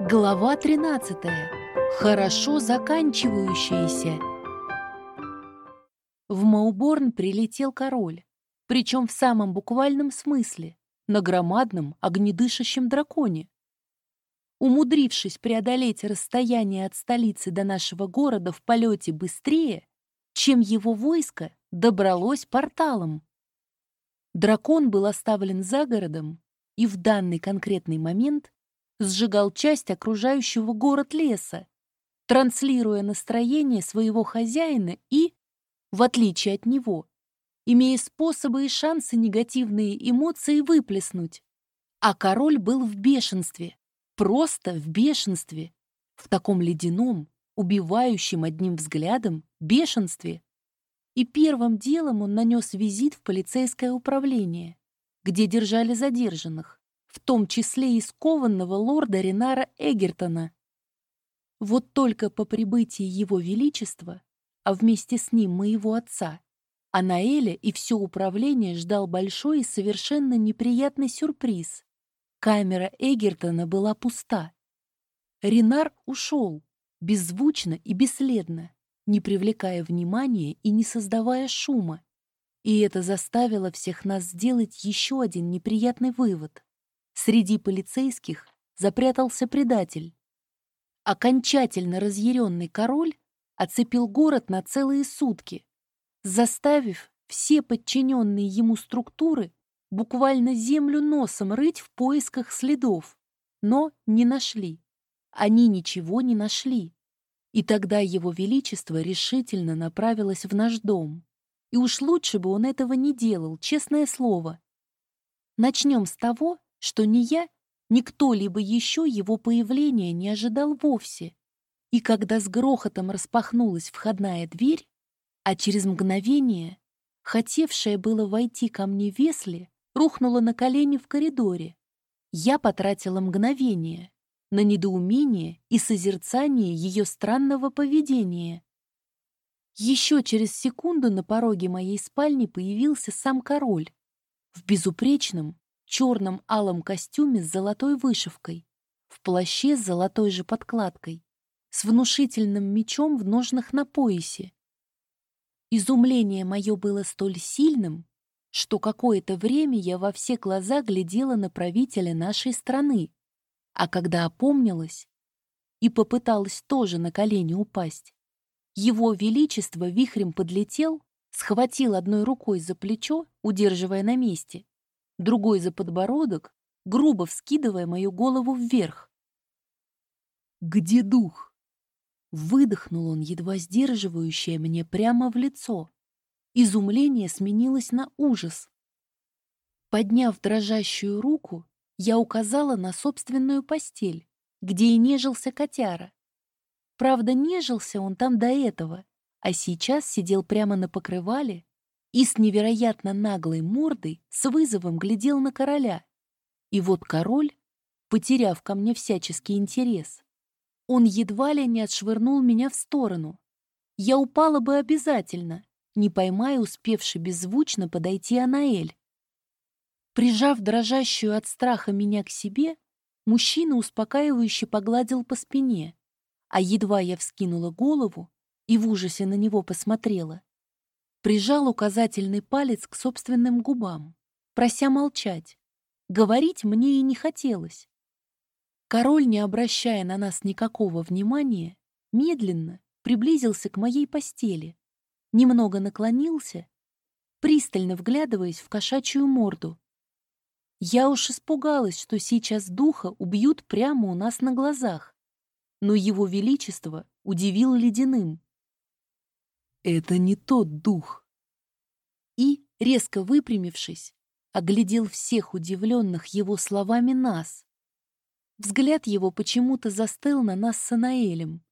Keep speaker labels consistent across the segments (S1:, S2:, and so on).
S1: Глава 13. Хорошо заканчивающаяся. В Мауборн прилетел король, причем в самом буквальном смысле, на громадном огнедышащем драконе. Умудрившись преодолеть расстояние от столицы до нашего города в полете быстрее, чем его войско добралось порталом. Дракон был оставлен за городом, и в данный конкретный момент сжигал часть окружающего город леса, транслируя настроение своего хозяина и, в отличие от него, имея способы и шансы негативные эмоции выплеснуть. А король был в бешенстве, просто в бешенстве, в таком ледяном, убивающем одним взглядом бешенстве. И первым делом он нанес визит в полицейское управление, где держали задержанных в том числе и скованного лорда Ренара Эгертона. Вот только по прибытии его величества, а вместе с ним моего отца, Анаэля и все управление ждал большой и совершенно неприятный сюрприз. Камера Эгертона была пуста. Ренар ушел, беззвучно и бесследно, не привлекая внимания и не создавая шума. И это заставило всех нас сделать еще один неприятный вывод. Среди полицейских запрятался предатель. Окончательно разъяренный король оцепил город на целые сутки, заставив все подчиненные ему структуры буквально землю носом рыть в поисках следов, но не нашли. Они ничего не нашли. И тогда его величество решительно направилось в наш дом. И уж лучше бы он этого не делал, честное слово. Начнем с того, что ни я, ни кто-либо еще его появления не ожидал вовсе. И когда с грохотом распахнулась входная дверь, а через мгновение, хотевшая было войти ко мне Весли, рухнула на колени в коридоре, я потратила мгновение на недоумение и созерцание ее странного поведения. Еще через секунду на пороге моей спальни появился сам король в безупречном, черном алом костюме с золотой вышивкой, в плаще с золотой же подкладкой, с внушительным мечом в ножнах на поясе. Изумление мое было столь сильным, что какое-то время я во все глаза глядела на правителя нашей страны, а когда опомнилась и попыталась тоже на колени упасть, его величество вихрем подлетел, схватил одной рукой за плечо, удерживая на месте, другой за подбородок, грубо вскидывая мою голову вверх. «Где дух?» Выдохнул он, едва сдерживающее мне прямо в лицо. Изумление сменилось на ужас. Подняв дрожащую руку, я указала на собственную постель, где и нежился котяра. Правда, нежился он там до этого, а сейчас сидел прямо на покрывале и с невероятно наглой мордой с вызовом глядел на короля. И вот король, потеряв ко мне всяческий интерес, он едва ли не отшвырнул меня в сторону. Я упала бы обязательно, не поймая успевший беззвучно подойти Анаэль. Прижав дрожащую от страха меня к себе, мужчина успокаивающе погладил по спине, а едва я вскинула голову и в ужасе на него посмотрела, прижал указательный палец к собственным губам, прося молчать. Говорить мне и не хотелось. Король, не обращая на нас никакого внимания, медленно приблизился к моей постели, немного наклонился, пристально вглядываясь в кошачью морду. Я уж испугалась, что сейчас духа убьют прямо у нас на глазах, но его величество удивил ледяным. Это не тот дух. И, резко выпрямившись, оглядел всех удивленных его словами нас. Взгляд его почему-то застыл на нас с Анаэлем,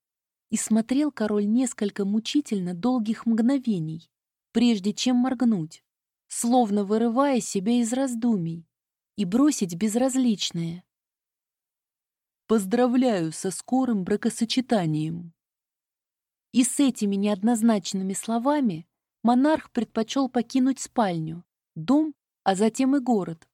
S1: и смотрел король несколько мучительно долгих мгновений, прежде чем моргнуть, словно вырывая себя из раздумий и бросить безразличное. «Поздравляю со скорым бракосочетанием!» И с этими неоднозначными словами монарх предпочел покинуть спальню, дом, а затем и город.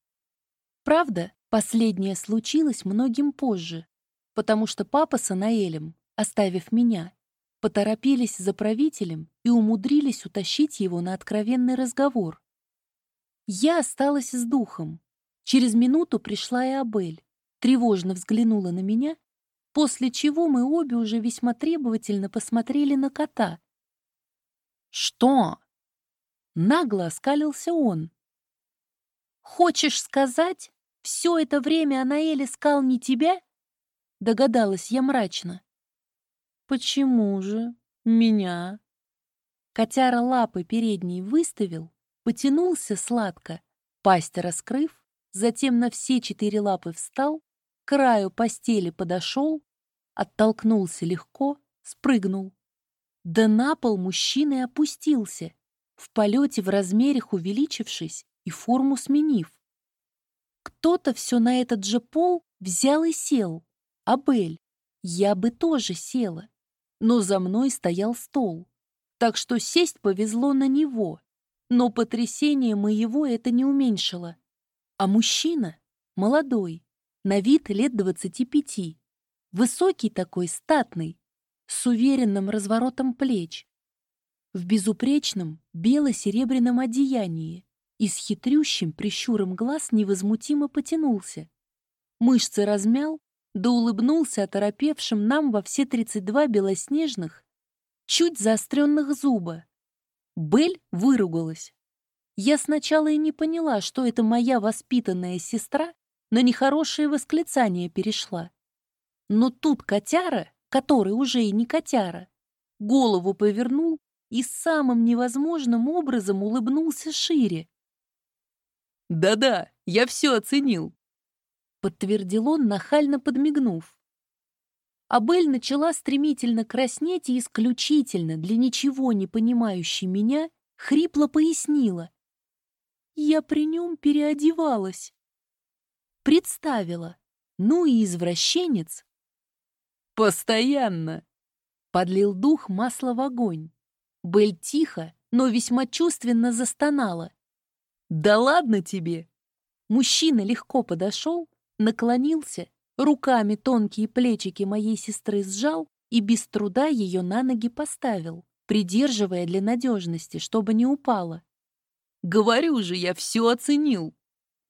S1: Правда, последнее случилось многим позже, потому что папа с Анаэлем, оставив меня, поторопились за правителем и умудрились утащить его на откровенный разговор. Я осталась с духом. Через минуту пришла и Абель, тревожно взглянула на меня после чего мы обе уже весьма требовательно посмотрели на кота. «Что?» Нагло оскалился он. «Хочешь сказать, все это время Анаэль искал не тебя?» Догадалась я мрачно. «Почему же? Меня?» Котяра лапы передней выставил, потянулся сладко, пасть раскрыв, затем на все четыре лапы встал краю постели подошел, оттолкнулся легко, спрыгнул. Да на пол мужчина опустился, в полете в размерах увеличившись и форму сменив. Кто-то все на этот же пол взял и сел. Абель, я бы тоже села. Но за мной стоял стол. Так что сесть повезло на него. Но потрясение моего это не уменьшило. А мужчина, молодой, на вид лет двадцати пяти. Высокий такой, статный, с уверенным разворотом плеч, в безупречном бело-серебряном одеянии и с хитрющим прищуром глаз невозмутимо потянулся. Мышцы размял, да улыбнулся оторопевшим нам во все тридцать два белоснежных, чуть заостренных зуба. Бель выругалась. Я сначала и не поняла, что это моя воспитанная сестра на нехорошее восклицание перешла. Но тут котяра, который уже и не котяра, голову повернул и самым невозможным образом улыбнулся шире.
S2: «Да-да, я все оценил», —
S1: подтвердил он, нахально подмигнув. Абель начала стремительно краснеть и исключительно для ничего не понимающей меня хрипло пояснила. «Я при нем переодевалась» представила. Ну и извращенец.
S2: Постоянно.
S1: Подлил дух масла в огонь. Бель тихо, но весьма чувственно застонала.
S2: Да ладно тебе.
S1: Мужчина легко подошел, наклонился, руками тонкие плечики моей сестры сжал и без труда ее на ноги поставил, придерживая для надежности, чтобы не упала.
S2: «Говорю же, я все оценил!»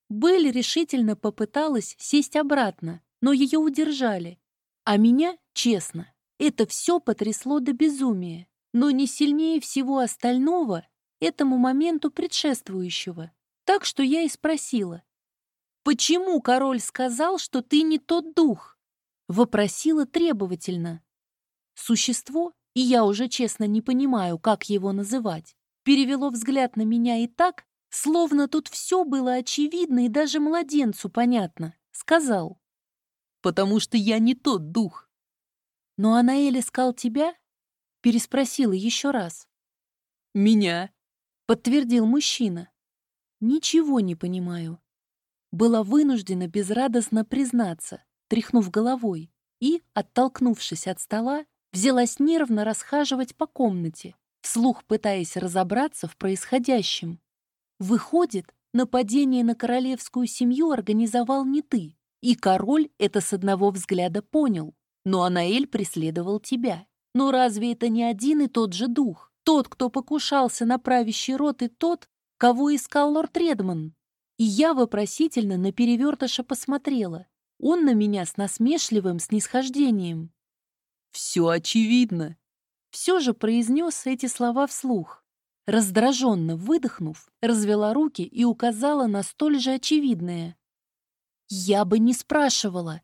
S1: Белль решительно попыталась сесть обратно, но ее удержали. А меня, честно, это все потрясло до безумия, но не сильнее всего остального этому моменту предшествующего. Так что я и спросила. «Почему король сказал, что ты не тот дух?» Вопросила требовательно. Существо, и я уже честно не понимаю, как его называть, перевело взгляд на меня и так, Словно тут все было очевидно и даже младенцу понятно. Сказал.
S2: «Потому что я не тот дух».
S1: «Но Анаэль искал тебя?» Переспросила еще раз.
S2: «Меня», —
S1: подтвердил мужчина. «Ничего не понимаю». Была вынуждена безрадостно признаться, тряхнув головой, и, оттолкнувшись от стола, взялась нервно расхаживать по комнате, вслух пытаясь разобраться в происходящем. Выходит, нападение на королевскую семью организовал не ты, и король это с одного взгляда понял, но Анаэль преследовал тебя. Но разве это не один и тот же дух? Тот, кто покушался на правящий род, и тот, кого искал лорд Редман? И я вопросительно на перевертыша посмотрела. Он на меня с насмешливым снисхождением.
S2: «Все очевидно», —
S1: все же произнес эти слова вслух. Раздраженно выдохнув, развела руки и указала на столь же очевидное. «Я бы не спрашивала!»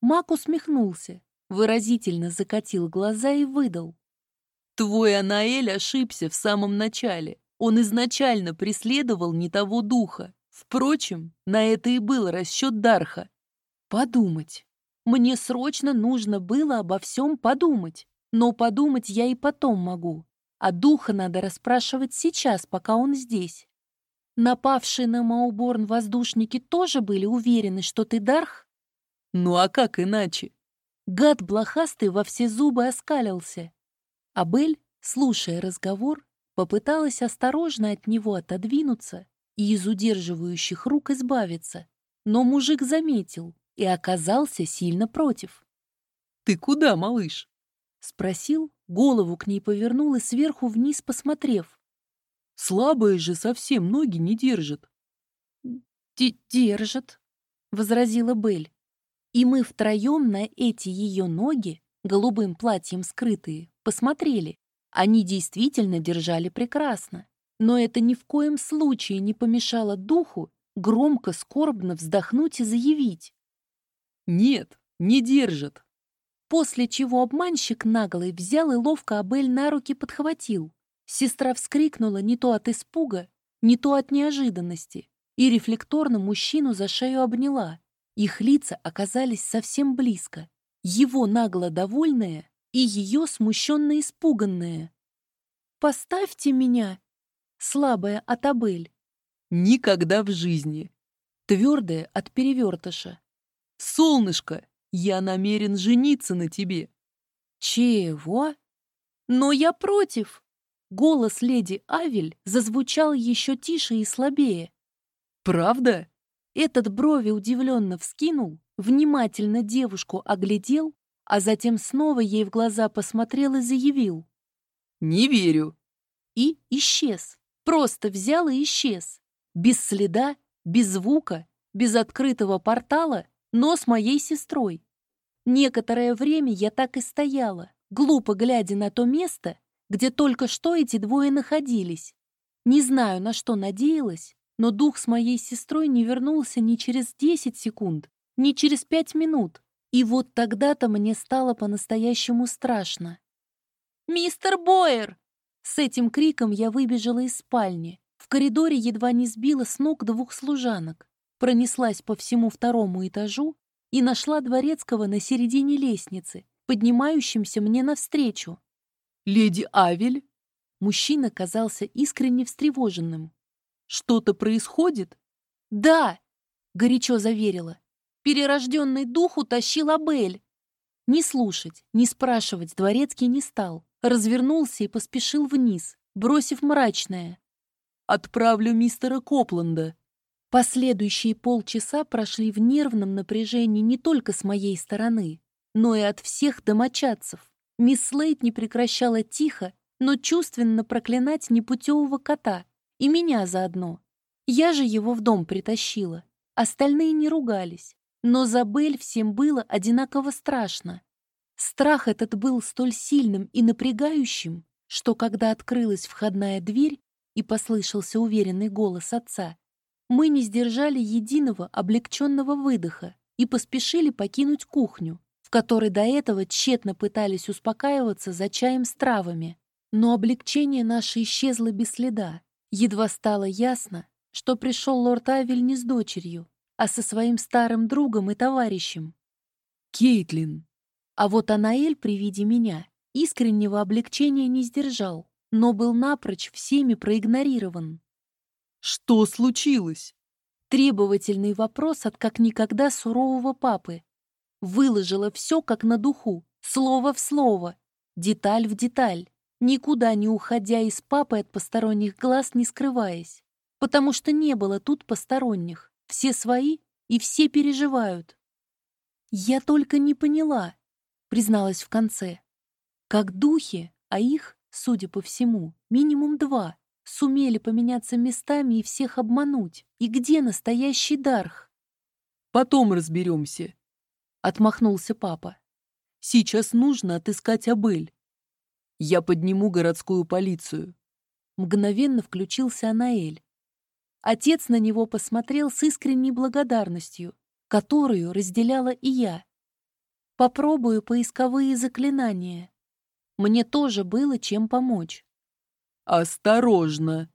S1: Мак усмехнулся, выразительно закатил глаза и выдал.
S2: «Твой Анаэль ошибся в самом начале. Он изначально преследовал не того духа. Впрочем, на это и был расчет Дарха.
S1: Подумать. Мне срочно нужно было обо всем подумать. Но подумать я и потом могу. А духа надо расспрашивать сейчас, пока он здесь. Напавшие на Мауборн воздушники тоже были уверены, что ты Дарх?
S2: Ну а как иначе?
S1: Гад блохастый во все зубы оскалился. Абель, слушая разговор, попыталась осторожно от него отодвинуться и из удерживающих рук избавиться, но мужик заметил и оказался сильно против.
S2: «Ты куда, малыш?»
S1: — спросил, голову к ней повернул и сверху вниз посмотрев.
S2: «Слабые же совсем ноги не держат».
S1: «Держат», — возразила Бель. И мы втроем на эти ее ноги, голубым платьем скрытые, посмотрели. Они действительно держали прекрасно. Но это ни в коем случае не помешало духу громко, скорбно вздохнуть и заявить.
S2: «Нет, не держат».
S1: После чего обманщик наглый взял и ловко Абель на руки подхватил. Сестра вскрикнула не то от испуга, не то от неожиданности и рефлекторно мужчину за шею обняла. Их лица оказались совсем близко. Его нагло довольная и ее смущенно испуганная. «Поставьте меня!» Слабая от Абель.
S2: Никогда в жизни.
S1: Твердая от перевертыша.
S2: «Солнышко, я намерен жениться на тебе».
S1: «Чего?» «Но я против!» Голос леди Авель зазвучал еще тише и слабее.
S2: «Правда?»
S1: Этот брови удивленно вскинул, внимательно девушку оглядел, а затем снова ей в глаза посмотрел и заявил.
S2: «Не верю».
S1: И исчез. Просто взял и исчез. Без следа, без звука, без открытого портала, но с моей сестрой. Некоторое время я так и стояла, глупо глядя на то место, где только что эти двое находились. Не знаю, на что надеялась, но дух с моей сестрой не вернулся ни через 10 секунд, ни через 5 минут. И вот тогда-то мне стало по-настоящему страшно. «Мистер Бойер!» С этим криком я выбежала из спальни. В коридоре едва не сбила с ног двух служанок. Пронеслась по всему второму этажу и нашла Дворецкого на середине лестницы, поднимающимся мне навстречу.
S2: «Леди Авель?»
S1: Мужчина казался искренне встревоженным.
S2: Что-то происходит?
S1: Да, горячо заверила. Перерожденный дух утащил Абель. Не слушать, не спрашивать дворецкий не стал. Развернулся и поспешил вниз, бросив мрачное.
S2: «Отправлю мистера Копланда».
S1: Последующие полчаса прошли в нервном напряжении не только с моей стороны, но и от всех домочадцев. Мисс Слейт не прекращала тихо, но чувственно проклинать непутевого кота, и меня заодно. Я же его в дом притащила. Остальные не ругались. Но за Бель всем было одинаково страшно. Страх этот был столь сильным и напрягающим, что когда открылась входная дверь и послышался уверенный голос отца, мы не сдержали единого облегченного выдоха и поспешили покинуть кухню, в которой до этого тщетно пытались успокаиваться за чаем с травами. Но облегчение наше исчезло без следа. Едва стало ясно, что пришел лорд Авель не с дочерью, а со своим старым другом и товарищем.
S2: Кейтлин.
S1: А вот Анаэль при виде меня искреннего облегчения не сдержал, но был напрочь всеми проигнорирован.
S2: «Что случилось?»
S1: Требовательный вопрос от как никогда сурового папы. Выложила все как на духу, слово в слово, деталь в деталь никуда не уходя из папы от посторонних глаз, не скрываясь. Потому что не было тут посторонних. Все свои и все переживают. «Я только не поняла», — призналась в конце. «Как духи, а их, судя по всему, минимум два, сумели поменяться местами и всех обмануть. И где настоящий Дарх?»
S2: «Потом разберемся», — отмахнулся папа. «Сейчас нужно отыскать Абель. Я подниму городскую полицию.
S1: Мгновенно включился Анаэль. Отец на него посмотрел с искренней благодарностью, которую разделяла и я. Попробую поисковые заклинания. Мне тоже было чем помочь.
S2: Осторожно.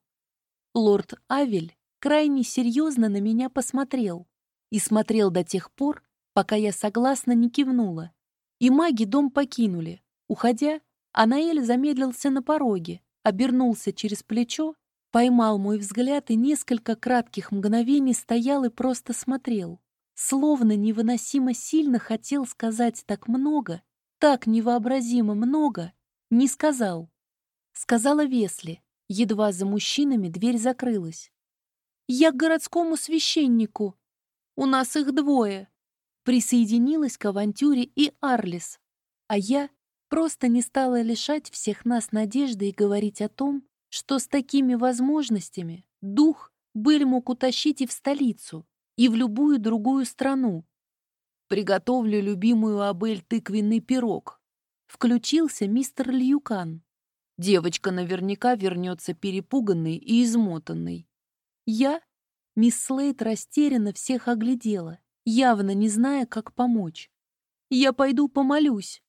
S1: Лорд Авель крайне серьезно на меня посмотрел и смотрел до тех пор, пока я согласно не кивнула. И маги дом покинули, уходя, Анаэль замедлился на пороге, обернулся через плечо, поймал мой взгляд и несколько кратких мгновений стоял и просто смотрел. Словно невыносимо сильно хотел сказать так много, так невообразимо много, Не сказал. Сказала Весли. Едва за мужчинами дверь закрылась. «Я к городскому священнику. У нас их двое». Присоединилась к авантюре и Арлис. А я просто не стала лишать всех нас надежды и говорить о том, что с такими возможностями дух Быль мог утащить и в столицу, и в любую другую страну. Приготовлю любимую Абель тыквенный пирог. Включился мистер Льюкан. Девочка наверняка вернется перепуганной и измотанной. Я, мисс Слейт, растерянно всех оглядела, явно не зная, как помочь. Я пойду помолюсь.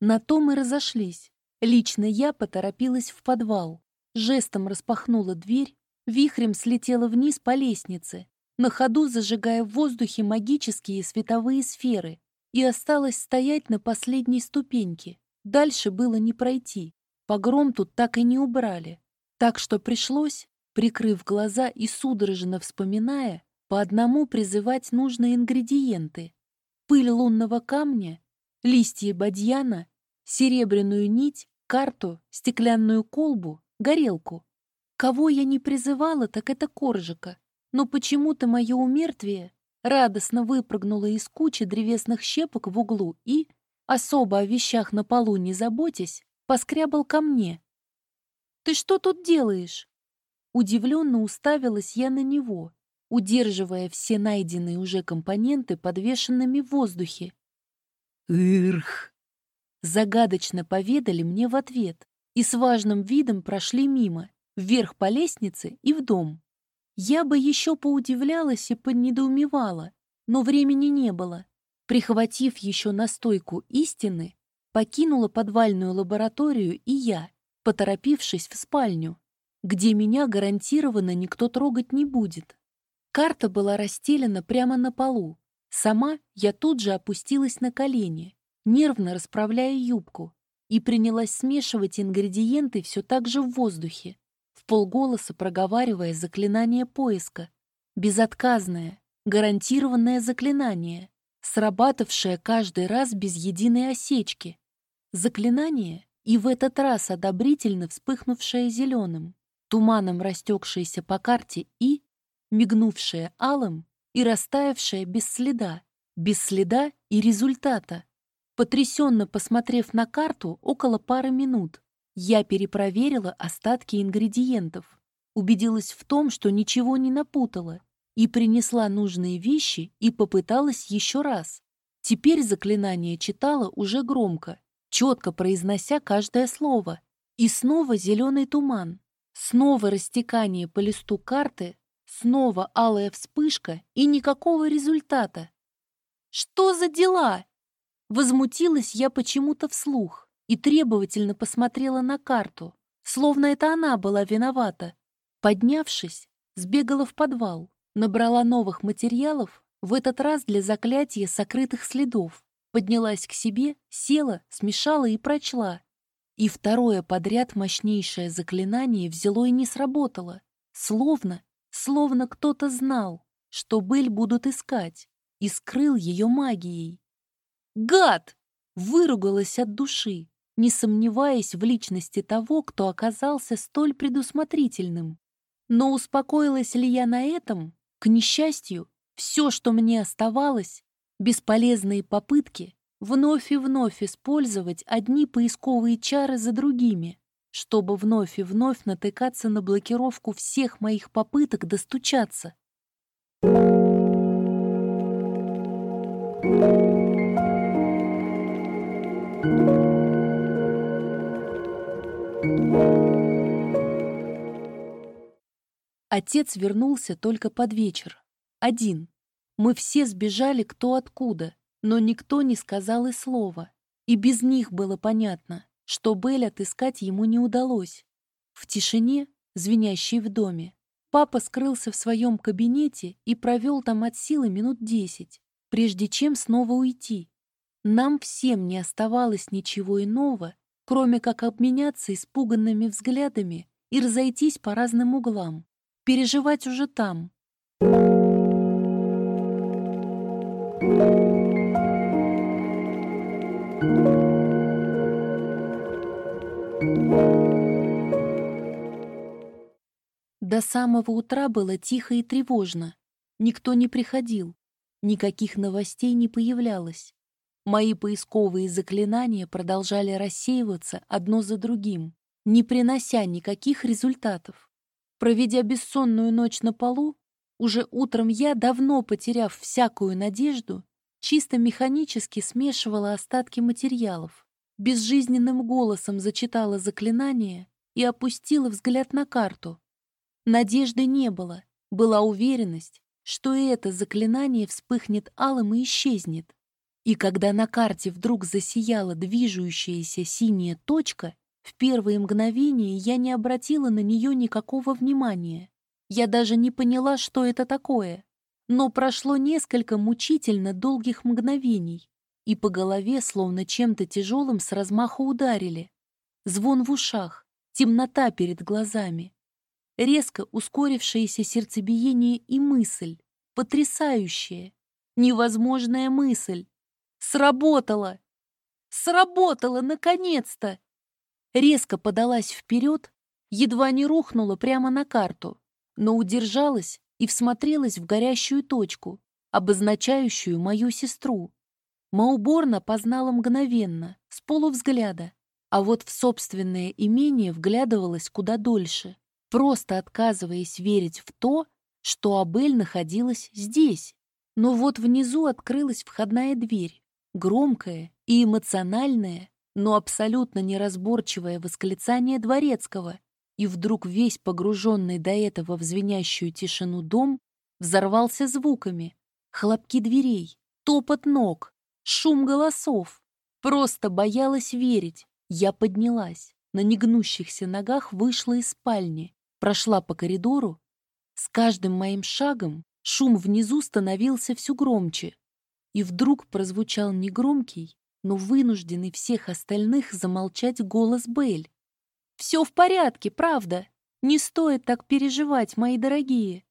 S1: На то мы разошлись. Лично я поторопилась в подвал, жестом распахнула дверь, вихрем слетела вниз по лестнице, на ходу зажигая в воздухе магические световые сферы, и осталась стоять на последней ступеньке. Дальше было не пройти. Погром тут так и не убрали. Так что пришлось, прикрыв глаза и судорожно вспоминая, по одному призывать нужные ингредиенты. Пыль лунного камня, листья бадьяна, серебряную нить, карту, стеклянную колбу, горелку. Кого я не призывала, так это Коржика. Но почему-то мое умертвие радостно выпрыгнуло из кучи древесных щепок в углу и, особо о вещах на полу не заботясь, поскрябал ко мне. «Ты что тут делаешь?» Удивленно уставилась я на него, удерживая все найденные уже компоненты подвешенными в воздухе.
S2: «Ирх!»
S1: Загадочно поведали мне в ответ и с важным видом прошли мимо, вверх по лестнице и в дом. Я бы еще поудивлялась и понедоумевала, но времени не было. Прихватив еще настойку истины, покинула подвальную лабораторию и я, поторопившись в спальню, где меня гарантированно никто трогать не будет. Карта была расстелена прямо на полу. Сама я тут же опустилась на колени, нервно расправляя юбку, и принялась смешивать ингредиенты все так же в воздухе в полголоса проговаривая заклинание поиска. Безотказное, гарантированное заклинание, срабатывшее каждый раз без единой осечки. Заклинание, и в этот раз одобрительно вспыхнувшее зеленым, туманом растекшееся по карте и, мигнувшее алым и растаявшее без следа, без следа и результата. Потрясенно посмотрев на карту около пары минут, я перепроверила остатки ингредиентов, убедилась в том, что ничего не напутала, и принесла нужные вещи и попыталась еще раз. Теперь заклинание читала уже громко, четко произнося каждое слово. И снова зеленый туман, снова растекание по листу карты, снова алая вспышка и никакого результата. «Что за дела?» Возмутилась я почему-то вслух и требовательно посмотрела на карту, словно это она была виновата. Поднявшись, сбегала в подвал, набрала новых материалов, в этот раз для заклятия сокрытых следов, поднялась к себе, села, смешала и прочла. И второе подряд мощнейшее заклинание взяло и не сработало. Словно, словно кто-то знал, что быль будут искать, и скрыл ее магией. «Гад!» — выругалась от души не сомневаясь в личности того, кто оказался столь предусмотрительным. Но успокоилась ли я на этом? К несчастью, все, что мне оставалось, бесполезные попытки вновь и вновь использовать одни поисковые чары за другими, чтобы вновь и вновь натыкаться на блокировку всех моих попыток достучаться. Отец вернулся только под вечер. Один. Мы все сбежали кто откуда, но никто не сказал и слова. И без них было понятно, что Белль отыскать ему не удалось. В тишине, звенящей в доме, папа скрылся в своем кабинете и провел там от силы минут десять, прежде чем снова уйти. Нам всем не оставалось ничего иного, кроме как обменяться испуганными взглядами и разойтись по разным углам переживать уже там. До самого утра было тихо и тревожно. Никто не приходил. Никаких новостей не появлялось. Мои поисковые заклинания продолжали рассеиваться одно за другим, не принося никаких результатов. Проведя бессонную ночь на полу, уже утром я, давно потеряв всякую надежду, чисто механически смешивала остатки материалов, безжизненным голосом зачитала заклинание и опустила взгляд на карту. Надежды не было, была уверенность, что это заклинание вспыхнет алым и исчезнет. И когда на карте вдруг засияла движущаяся синяя точка, в первые мгновения я не обратила на нее никакого внимания. Я даже не поняла, что это такое. Но прошло несколько мучительно долгих мгновений, и по голове словно чем-то тяжелым с размаху ударили. Звон в ушах, темнота перед глазами резко ускорившееся сердцебиение и мысль, потрясающая, невозможная мысль. Сработало! Сработало, наконец-то! Резко подалась вперед, едва не рухнула прямо на карту, но удержалась и всмотрелась в горящую точку, обозначающую мою сестру. Мауборна познала мгновенно, с полувзгляда, а вот в собственное имение вглядывалась куда дольше просто отказываясь верить в то, что Абель находилась здесь. Но вот внизу открылась входная дверь, громкое и эмоциональное, но абсолютно неразборчивое восклицание дворецкого, и вдруг весь погруженный до этого в звенящую тишину дом взорвался звуками, хлопки дверей, топот ног, шум голосов. Просто боялась верить. Я поднялась, на негнущихся ногах вышла из спальни прошла по коридору, с каждым моим шагом шум внизу становился все громче, и вдруг прозвучал негромкий, но вынужденный всех остальных замолчать голос Бель. «Все в порядке, правда. Не стоит так переживать, мои дорогие».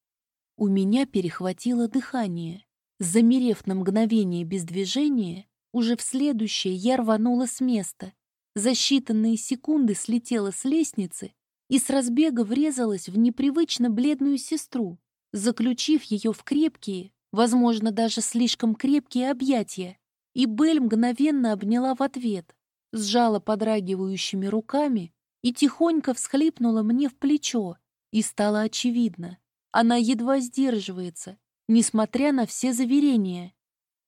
S1: У меня перехватило дыхание. Замерев на мгновение без движения, уже в следующее я рванула с места. За считанные секунды слетела с лестницы и с разбега врезалась в непривычно бледную сестру, заключив ее в крепкие, возможно, даже слишком крепкие объятия. И Бель мгновенно обняла в ответ, сжала подрагивающими руками и тихонько всхлипнула мне в плечо. И стало очевидно, она едва сдерживается, несмотря на все заверения.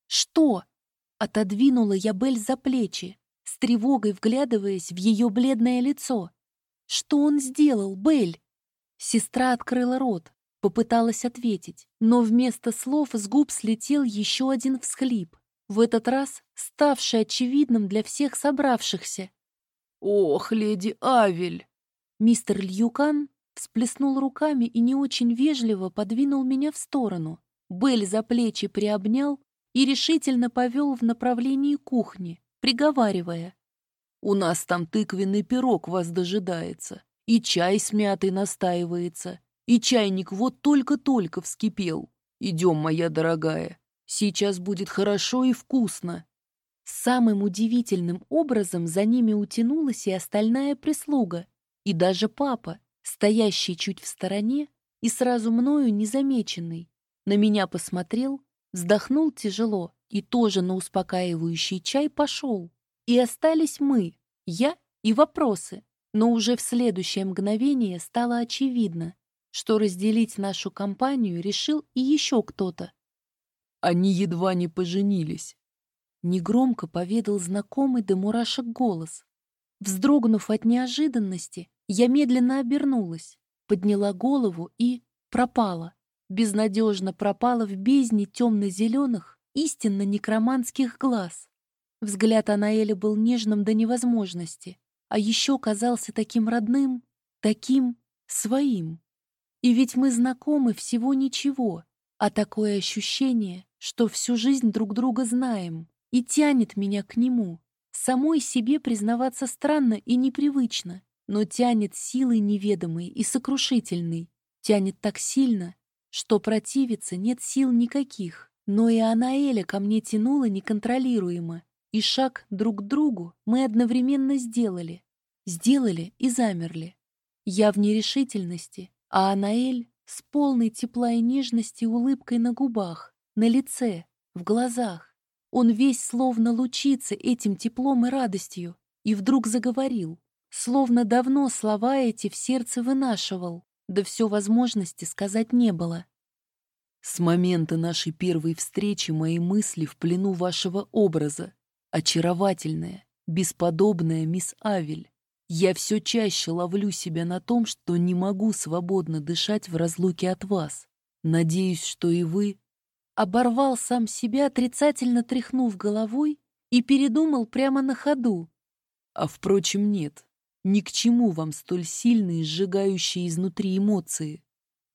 S1: «Что?» — отодвинула я Бель за плечи, с тревогой вглядываясь в ее бледное лицо. Что он сделал, Бель? Сестра открыла рот, попыталась ответить, но вместо слов с губ слетел еще один всхлип, в этот раз ставший очевидным для всех собравшихся.
S2: «Ох, леди Авель!»
S1: Мистер Льюкан всплеснул руками и не очень вежливо подвинул меня в сторону. Белль за плечи приобнял и решительно повел в направлении кухни, приговаривая.
S2: У нас там тыквенный пирог вас дожидается, и чай с мятой настаивается, и чайник вот только-только вскипел. Идем, моя дорогая, сейчас будет хорошо и вкусно».
S1: Самым удивительным образом за ними утянулась и остальная прислуга, и даже папа, стоящий чуть в стороне и сразу мною незамеченный. На меня посмотрел, вздохнул тяжело и тоже на успокаивающий чай пошел. И остались мы, я и вопросы. Но уже в следующее мгновение стало очевидно, что разделить нашу компанию решил и еще кто-то.
S2: Они едва не поженились.
S1: Негромко поведал знакомый до мурашек голос. Вздрогнув от неожиданности, я медленно обернулась, подняла голову и пропала. Безнадежно пропала в бездне темно-зеленых, истинно некроманских глаз. Взгляд Анаэля был нежным до невозможности, а еще казался таким родным, таким своим. И ведь мы знакомы всего ничего, а такое ощущение, что всю жизнь друг друга знаем, и тянет меня к нему. Самой себе признаваться странно и непривычно, но тянет силой неведомой и сокрушительной, тянет так сильно, что противиться нет сил никаких. Но и Анаэля ко мне тянула неконтролируемо, и шаг друг к другу мы одновременно сделали. Сделали и замерли. Я в нерешительности, А Анаэль с полной тепла и нежности улыбкой на губах, на лице, в глазах. Он весь словно лучится этим теплом и радостью, и вдруг заговорил, словно давно слова эти в сердце вынашивал, да все возможности сказать не было.
S2: С момента нашей первой встречи мои мысли в плену вашего образа. Очаровательная, бесподобная мисс Авель. Я все чаще ловлю себя на том, что не могу свободно дышать в разлуке от вас. Надеюсь, что и вы...
S1: Оборвал сам себя, отрицательно тряхнув головой, и передумал прямо на ходу.
S2: А впрочем, нет. Ни к чему вам столь сильные, сжигающие изнутри эмоции.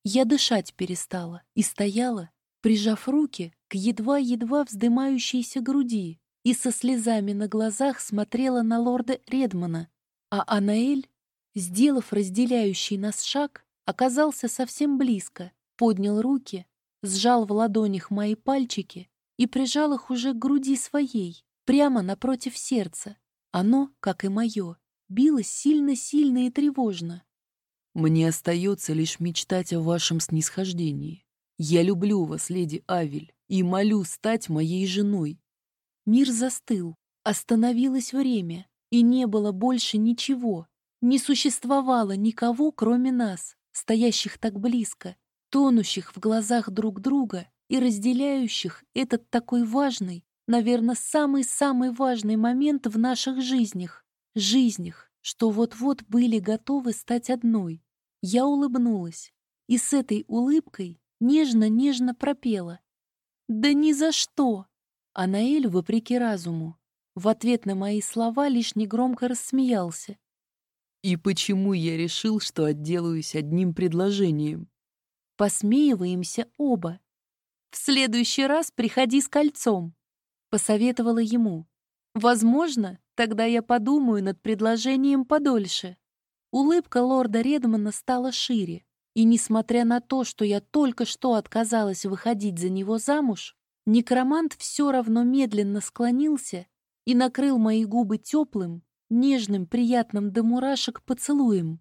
S1: Я дышать перестала и стояла, прижав руки к едва-едва вздымающейся груди и со слезами на глазах смотрела на лорда Редмана, а Анаэль, сделав разделяющий нас шаг, оказался совсем близко, поднял руки, сжал в ладонях мои пальчики и прижал их уже к груди своей, прямо напротив сердца. Оно, как и мое, билось сильно-сильно и тревожно.
S2: Мне остается лишь мечтать о вашем снисхождении. Я люблю вас, леди Авель, и молю стать моей женой.
S1: Мир застыл, остановилось время, и не было больше ничего. Не существовало никого, кроме нас, стоящих так близко, тонущих в глазах друг друга и разделяющих этот такой важный, наверное, самый-самый важный момент в наших жизнях. Жизнях, что вот-вот были готовы стать одной. Я улыбнулась и с этой улыбкой нежно-нежно пропела. «Да ни за что!» А вопреки разуму, в ответ на мои слова лишь негромко рассмеялся.
S2: «И почему я решил, что отделаюсь одним предложением?»
S1: Посмеиваемся оба. «В следующий раз приходи с кольцом», — посоветовала ему. «Возможно, Тогда я подумаю над предложением подольше. Улыбка лорда Редмана стала шире, и, несмотря на то, что я только что отказалась выходить за него замуж, некромант все равно медленно склонился и накрыл мои губы теплым, нежным, приятным до мурашек поцелуем.